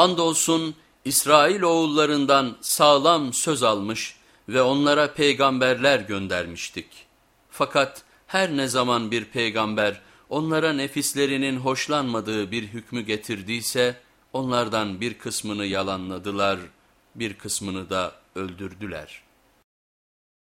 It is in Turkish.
Andolsun İsrail oğullarından sağlam söz almış ve onlara peygamberler göndermiştik. Fakat her ne zaman bir peygamber onlara nefislerinin hoşlanmadığı bir hükmü getirdiyse onlardan bir kısmını yalanladılar, bir kısmını da öldürdüler.''